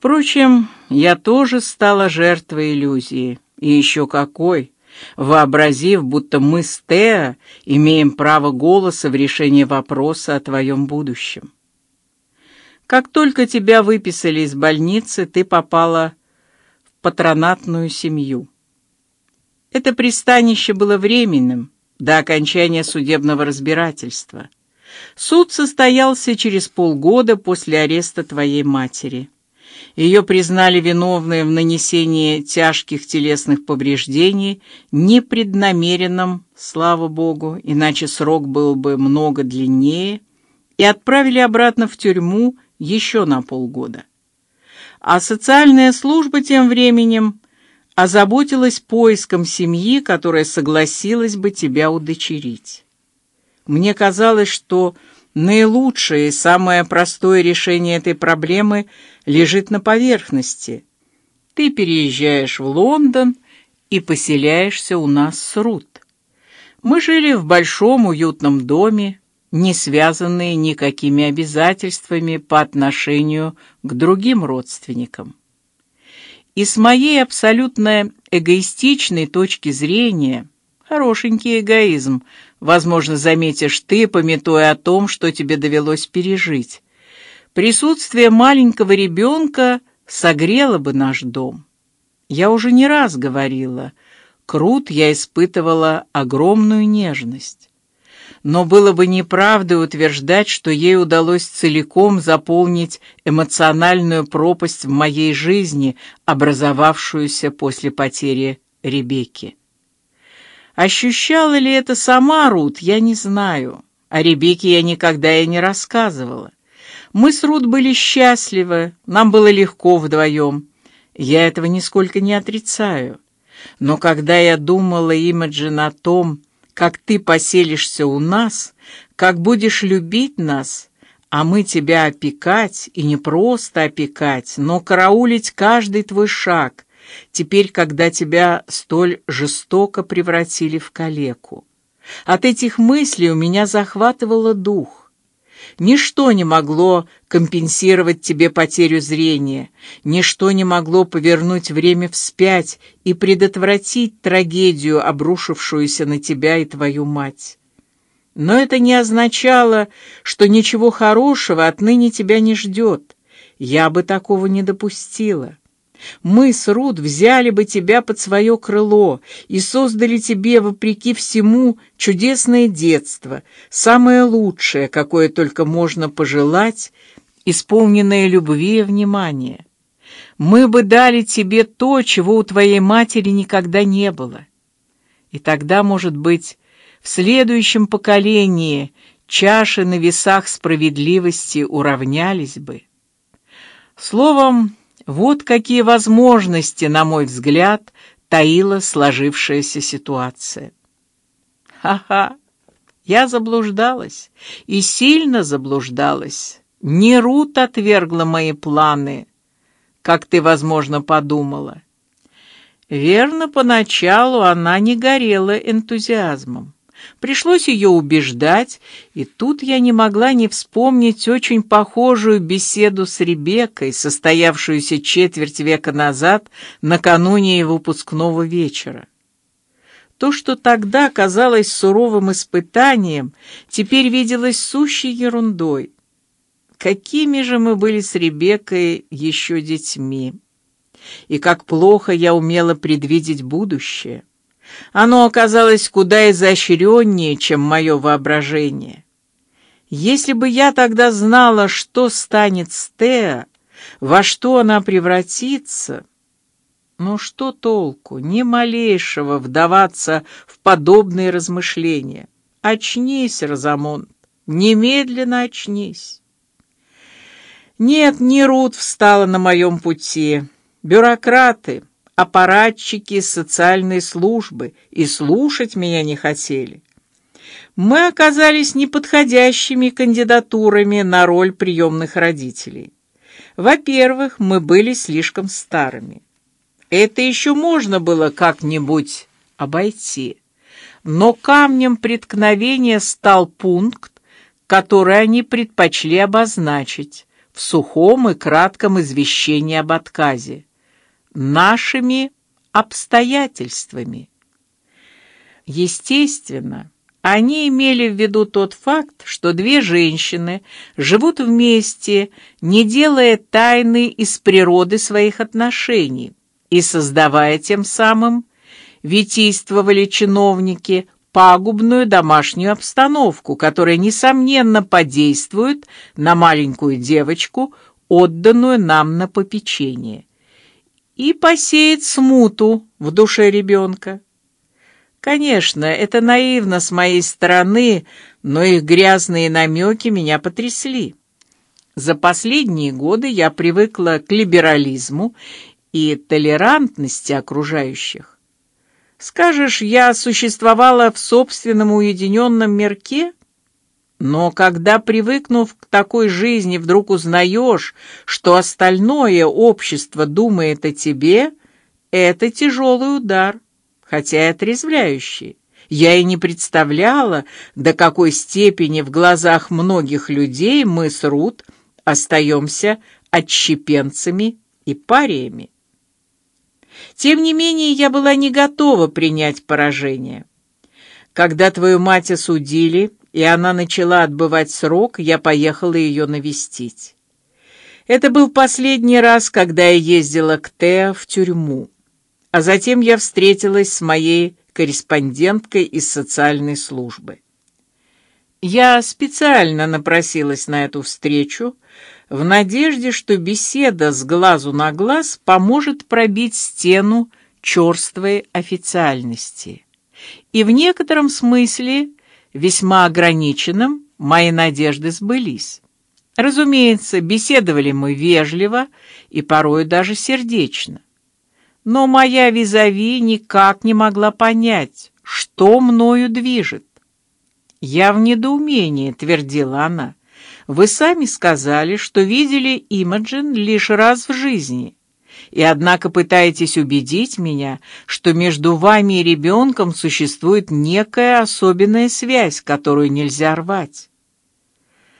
Впрочем, я тоже стала жертвой иллюзии, и еще какой, вообразив, будто мы с Теа имеем право голоса в решении вопроса о твоем будущем. Как только тебя выписали из больницы, ты попала в патронатную семью. Это пристанище было временным до окончания судебного разбирательства. Суд состоялся через полгода после ареста твоей матери. Ее признали виновной в нанесении тяжких телесных повреждений, непреднамеренным, слава богу, иначе срок был бы много длиннее, и отправили обратно в тюрьму еще на полгода. А социальная служба тем временем озаботилась поиском семьи, которая согласилась бы тебя удочерить. Мне казалось, что наилучшее и самое простое решение этой проблемы лежит на поверхности. Ты переезжаешь в Лондон и поселяешься у нас с Рут. Мы жили в большом уютном доме, не связанные никакими обязательствами по отношению к другим родственникам. И с моей абсолютно эгоистичной точки зрения, хорошенький эгоизм, возможно, заметишь ты, пометуя о том, что тебе довелось пережить. Присутствие маленького ребенка согрело бы наш дом. Я уже не раз говорила, крут я испытывала огромную нежность но было бы неправдой утверждать, что ей удалось целиком заполнить эмоциональную пропасть в моей жизни, образовавшуюся после потери Ребекки. Ощущала ли это сама Рут, я не знаю. О Ребекке я никогда и не рассказывала. Мы с Рут были счастливы, нам было легко вдвоем. Я этого нисколько не отрицаю. Но когда я думала, Имаджин, о том, как ты поселишься у нас, как будешь любить нас, а мы тебя опекать, и не просто опекать, но караулить каждый твой шаг, теперь, когда тебя столь жестоко превратили в калеку. От этих мыслей у меня захватывало дух. Ничто не могло компенсировать тебе потерю зрения, ничто не могло повернуть время вспять и предотвратить трагедию, обрушившуюся на тебя и твою мать. Но это не означало, что ничего хорошего отныне тебя не ждет. Я бы такого не допустила. Мы с Рут взяли бы тебя под свое крыло и создали тебе, вопреки всему, чудесное детство, самое лучшее, какое только можно пожелать, исполненное любви и внимания. Мы бы дали тебе то, чего у твоей матери никогда не было. И тогда, может быть, в следующем поколении чаши на весах справедливости уравнялись бы. Словом, вот какие возможности, на мой взгляд, таила сложившаяся ситуация. Ха-ха, я заблуждалась и сильно заблуждалась. Не Рут отвергла мои планы, как ты, возможно, подумала. Верно, поначалу она не горела энтузиазмом. Пришлось ее убеждать, и тут я не могла не вспомнить очень похожую беседу с Ребеккой, состоявшуюся четверть века назад, накануне выпускного вечера. То, что тогда казалось суровым испытанием, теперь виделось сущей ерундой. Какими же мы были с Ребеккой еще детьми, и как плохо я умела предвидеть будущее. Оно оказалось куда изощреннее, чем мое воображение. Если бы я тогда знала, что станет с Теа, во что она превратится, ну что толку, ни малейшего вдаваться в подобные размышления. Очнись, Розамонт, немедленно очнись. Нет, не Рут встала на моем пути. Бюрократы, аппаратчики социальной службы и слушать меня не хотели. Мы оказались неподходящими кандидатурами на роль приемных родителей. Во-первых, мы были слишком старыми. Это еще можно было как-нибудь обойти. Но камнем преткновения стал пункт, который они предпочли обозначить в сухом и кратком извещении об отказе. Нашими обстоятельствами. Естественно, они имели в виду тот факт, что две женщины живут вместе, не делая тайны из природы своих отношений и создавая тем самым, витийствовали чиновники, пагубную домашнюю обстановку, которая несомненно подействует на маленькую девочку, отданную нам на попечение, и посеет смуту в душе ребенка. Конечно, это наивно с моей стороны, но их грязные намеки меня потрясли. За последние годы я привыкла к либерализму и толерантности окружающих. Скажешь, я существовала в собственном уединенном мирке, но когда привыкнув к такой жизни, вдруг узнаешь, что остальное общество думает о тебе, это тяжелый удар хотя и отрезвляющий. Я и не представляла, до какой степени в глазах многих людей мы с Рут остаемся отщепенцами и париями. Тем не менее, я была не готова принять поражение. Когда твою мать осудили, и она начала отбывать срок, я поехала ее навестить. Это был последний раз, когда я ездила к Тео в тюрьму. А затем я встретилась с моей корреспонденткой из социальной службы. Я специально напросилась на эту встречу в надежде, что беседа с глазу на глаз поможет пробить стену черствой официальности. И в некотором смысле, весьма ограниченном, мои надежды сбылись. Разумеется, беседовали мы вежливо и порой даже сердечно но моя визави никак не могла понять, что мною движет. Я в недоумении, твердила она. Вы сами сказали, что видели Имаджин лишь раз в жизни, и однако пытаетесь убедить меня, что между вами и ребенком существует некая особенная связь, которую нельзя рвать.